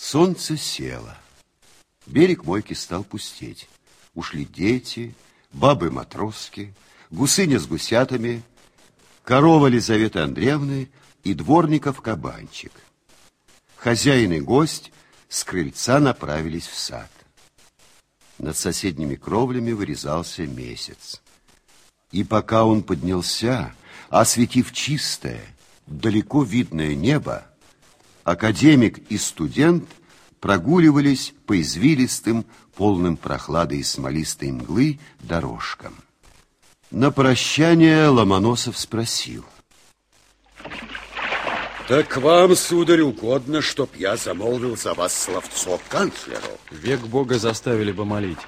Солнце село. Берег мойки стал пустеть. Ушли дети, бабы-матроски, гусыня с гусятами, корова Лизаветы Андреевны и дворников кабанчик. Хозяин и гость с крыльца направились в сад. Над соседними кровлями вырезался месяц. И пока он поднялся, осветив чистое, далеко видное небо, академик и студент прогуливались по извилистым, полным прохлады и смолистой мглы дорожкам. На прощание Ломоносов спросил. Так вам, сударь, угодно, чтоб я замолвил за вас словцо канцлеру? Век Бога заставили бы молить.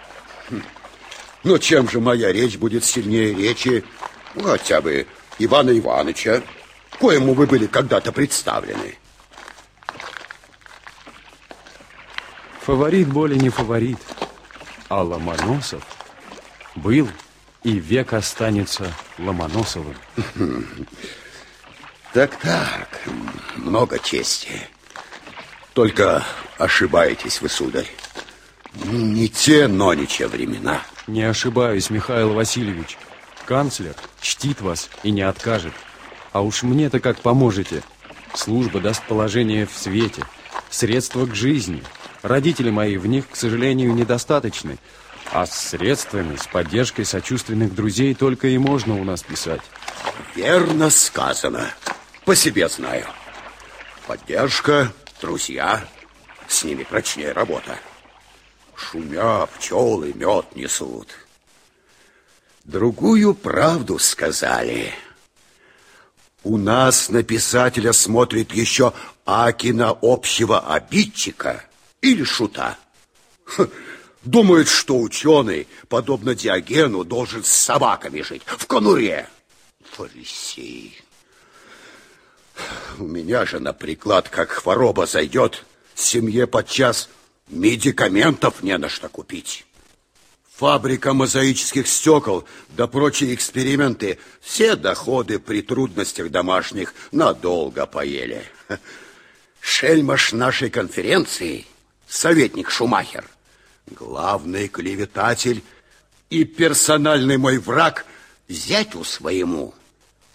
Хм. Но чем же моя речь будет сильнее речи ну, хотя бы Ивана Ивановича, коему вы были когда-то представлены? Фаворит более не фаворит, а Ломоносов был и век останется Ломоносовым. Так-так, много чести. Только ошибаетесь вы, сударь. Не те нонича времена. Не ошибаюсь, Михаил Васильевич. Канцлер чтит вас и не откажет. А уж мне-то как поможете. Служба даст положение в свете, средства к жизни. Родители мои в них, к сожалению, недостаточны. А с средствами, с поддержкой сочувственных друзей только и можно у нас писать. Верно сказано. По себе знаю. Поддержка, друзья, с ними прочнее работа. Шумя, пчелы мед несут. Другую правду сказали. У нас на писателя смотрит еще Акина общего обидчика или шута. Думают, что ученый, подобно Диогену, должен с собаками жить в конуре. Фарисей. У меня же на приклад, как хвороба зайдет, семье подчас медикаментов не на что купить. Фабрика мозаических стекол да прочие эксперименты все доходы при трудностях домашних надолго поели. Шельмаш нашей конференции, советник Шумахер, главный клеветатель и персональный мой враг зятю своему,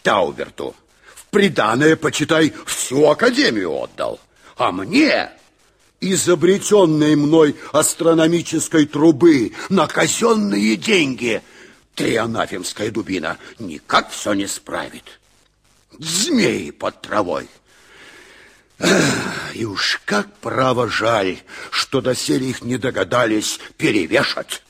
Тауберту, в приданое, почитай, всю академию отдал. А мне изобретенной мной астрономической трубы на казенные деньги трианафемская дубина никак все не справит. Змеи под травой. И уж как право жаль, что доселе их не догадались перевешать.